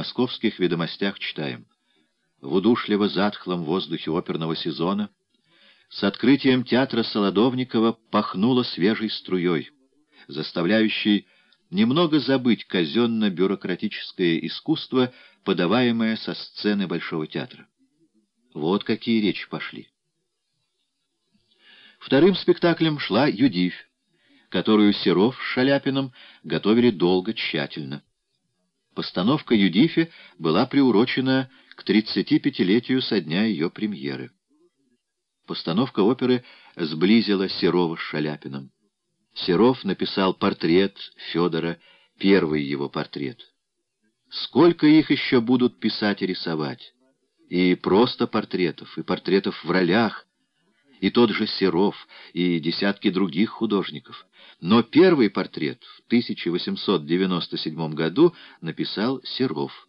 московских ведомостях читаем. В удушливо-затхлом воздухе оперного сезона с открытием театра Солодовникова пахнуло свежей струей, заставляющей немного забыть казенно-бюрократическое искусство, подаваемое со сцены Большого театра. Вот какие речи пошли. Вторым спектаклем шла «Юдивь», которую Серов с Шаляпиным готовили долго, тщательно. Постановка «Юдифи» была приурочена к 35-летию со дня ее премьеры. Постановка оперы сблизила Серова с Шаляпиным. Серов написал портрет Федора, первый его портрет. Сколько их еще будут писать и рисовать? И просто портретов, и портретов в ролях, и тот же Серов, и десятки других художников. Но первый портрет в 1897 году написал Серов.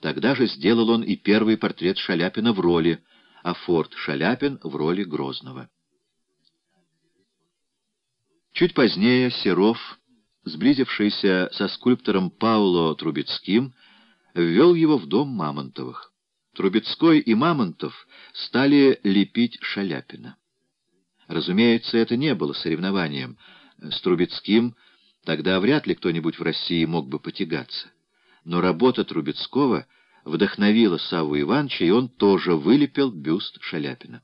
Тогда же сделал он и первый портрет Шаляпина в роли, а Форд Шаляпин в роли Грозного. Чуть позднее Серов, сблизившийся со скульптором Пауло Трубецким, ввел его в дом Мамонтовых. Трубецкой и Мамонтов стали лепить Шаляпина. Разумеется, это не было соревнованием. С Трубецким тогда вряд ли кто-нибудь в России мог бы потягаться. Но работа Трубецкого вдохновила Саву Ивановича, и он тоже вылепил бюст Шаляпина.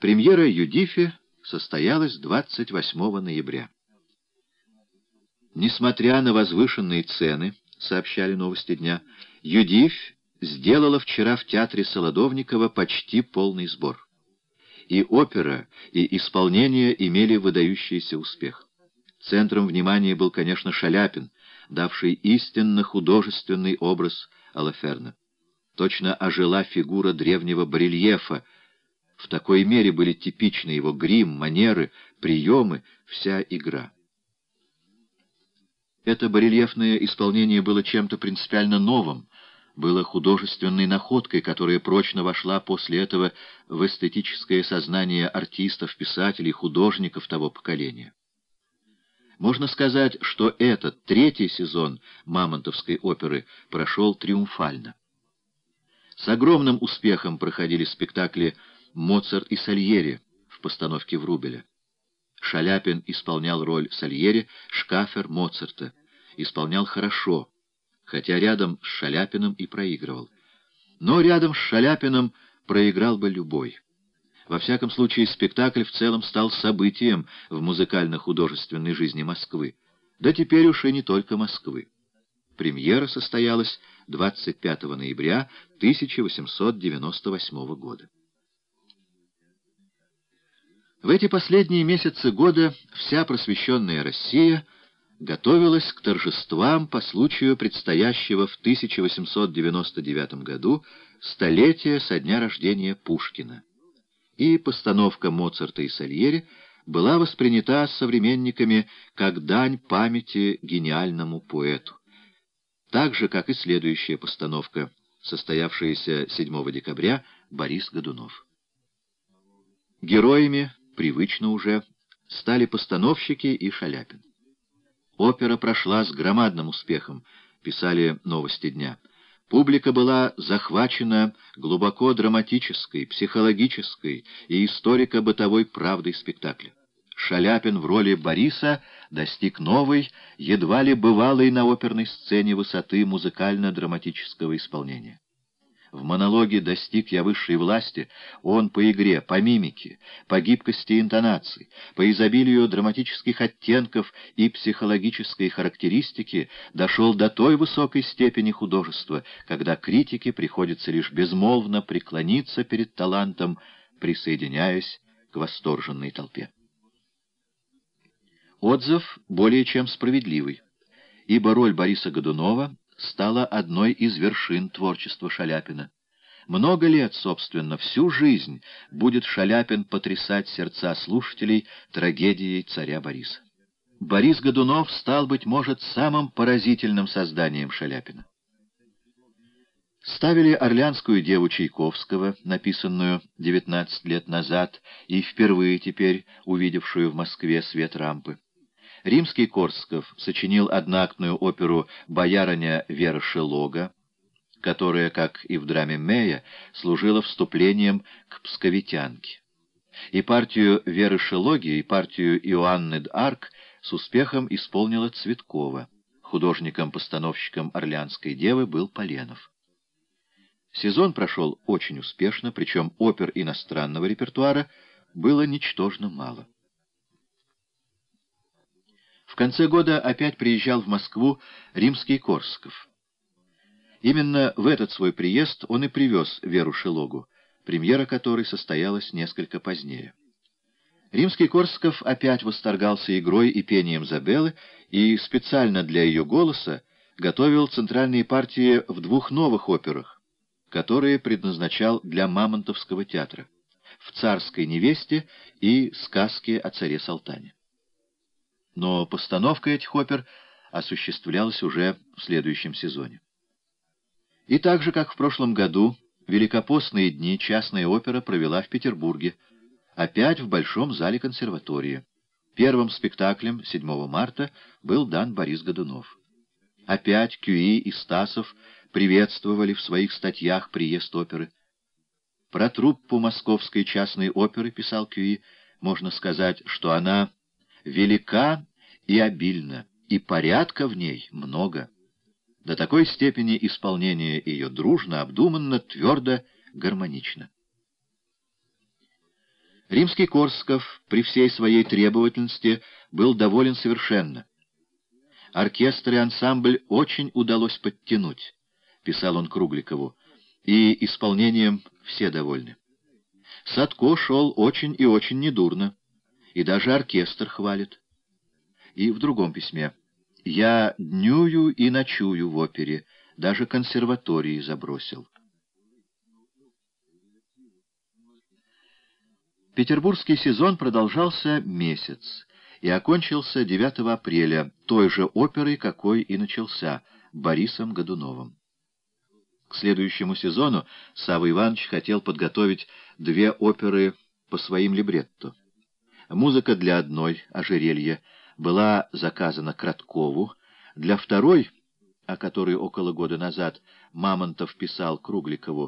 Премьера «Юдифи» состоялась 28 ноября. Несмотря на возвышенные цены, сообщали новости дня, «Юдифь» сделала вчера в театре Солодовникова почти полный сбор и опера, и исполнение имели выдающийся успех. Центром внимания был, конечно, Шаляпин, давший истинно художественный образ Алаферна. Точно ожила фигура древнего барельефа. В такой мере были типичны его грим, манеры, приемы, вся игра. Это барельефное исполнение было чем-то принципиально новым, было художественной находкой, которая прочно вошла после этого в эстетическое сознание артистов, писателей, художников того поколения. Можно сказать, что этот третий сезон Мамонтовской оперы прошел триумфально. С огромным успехом проходили спектакли «Моцарт и Сальери» в постановке Врубеля. Шаляпин исполнял роль Сальери, Шкафер — Моцарта. Исполнял хорошо — хотя рядом с Шаляпиным и проигрывал. Но рядом с Шаляпиным проиграл бы любой. Во всяком случае, спектакль в целом стал событием в музыкально-художественной жизни Москвы. Да теперь уж и не только Москвы. Премьера состоялась 25 ноября 1898 года. В эти последние месяцы года вся просвещенная Россия — готовилась к торжествам по случаю предстоящего в 1899 году столетия со дня рождения Пушкина. И постановка Моцарта и Сальери была воспринята современниками как дань памяти гениальному поэту. Так же, как и следующая постановка, состоявшаяся 7 декабря, Борис Годунов. Героями, привычно уже, стали постановщики и Шаляпин. Опера прошла с громадным успехом, писали новости дня. Публика была захвачена глубоко драматической, психологической и историко-бытовой правдой спектакля. Шаляпин в роли Бориса достиг новой, едва ли бывалой на оперной сцене высоты музыкально-драматического исполнения. В монологе «Достиг я высшей власти» он по игре, по мимике, по гибкости интонаций, по изобилию драматических оттенков и психологической характеристики дошел до той высокой степени художества, когда критике приходится лишь безмолвно преклониться перед талантом, присоединяясь к восторженной толпе. Отзыв более чем справедливый, ибо роль Бориса Годунова стала одной из вершин творчества Шаляпина. Много лет, собственно, всю жизнь будет Шаляпин потрясать сердца слушателей трагедией царя Бориса. Борис Годунов стал, быть может, самым поразительным созданием Шаляпина. Ставили «Орлянскую деву Чайковского», написанную 19 лет назад и впервые теперь увидевшую в Москве свет рампы. Римский Корсков сочинил одноактную оперу «Боярыня Вера Шелога», которая, как и в драме Мея, служила вступлением к «Псковитянке». И партию Веры Шелоги, и партию Иоанны d'Арк с успехом исполнила Цветкова. Художником-постановщиком «Орлеанской девы» был Поленов. Сезон прошел очень успешно, причем опер иностранного репертуара было ничтожно мало. Конце года опять приезжал в Москву римский Корсков. Именно в этот свой приезд он и привез Веру Шелогу, премьера которой состоялась несколько позднее. Римский Корсков опять восторгался игрой и пением Забелы и специально для ее голоса готовил центральные партии в двух новых операх, которые предназначал для Мамонтовского театра в «Царской невесте» и «Сказке о царе Салтане». Но постановка этих опер осуществлялась уже в следующем сезоне. И так же, как в прошлом году, великопостные дни частная опера провела в Петербурге, опять в Большом зале консерватории. Первым спектаклем 7 марта был дан Борис Годунов. Опять Кюи и Стасов приветствовали в своих статьях приезд оперы. Про труппу московской частной оперы, писал Кюи, можно сказать, что она велика и обильна, и порядка в ней много. До такой степени исполнение ее дружно, обдуманно, твердо, гармонично. Римский Корсков при всей своей требовательности был доволен совершенно. Оркестр и ансамбль очень удалось подтянуть, писал он Кругликову, и исполнением все довольны. Садко шел очень и очень недурно, и даже оркестр хвалит. И в другом письме «Я днюю и ночую в опере, даже консерватории забросил». Петербургский сезон продолжался месяц и окончился 9 апреля той же оперой, какой и начался, Борисом Годуновым. К следующему сезону Савва Иванович хотел подготовить две оперы по своим либретто. Музыка для одной, ожерелье, была заказана Краткову, для второй, о которой около года назад Мамонтов писал Кругликову,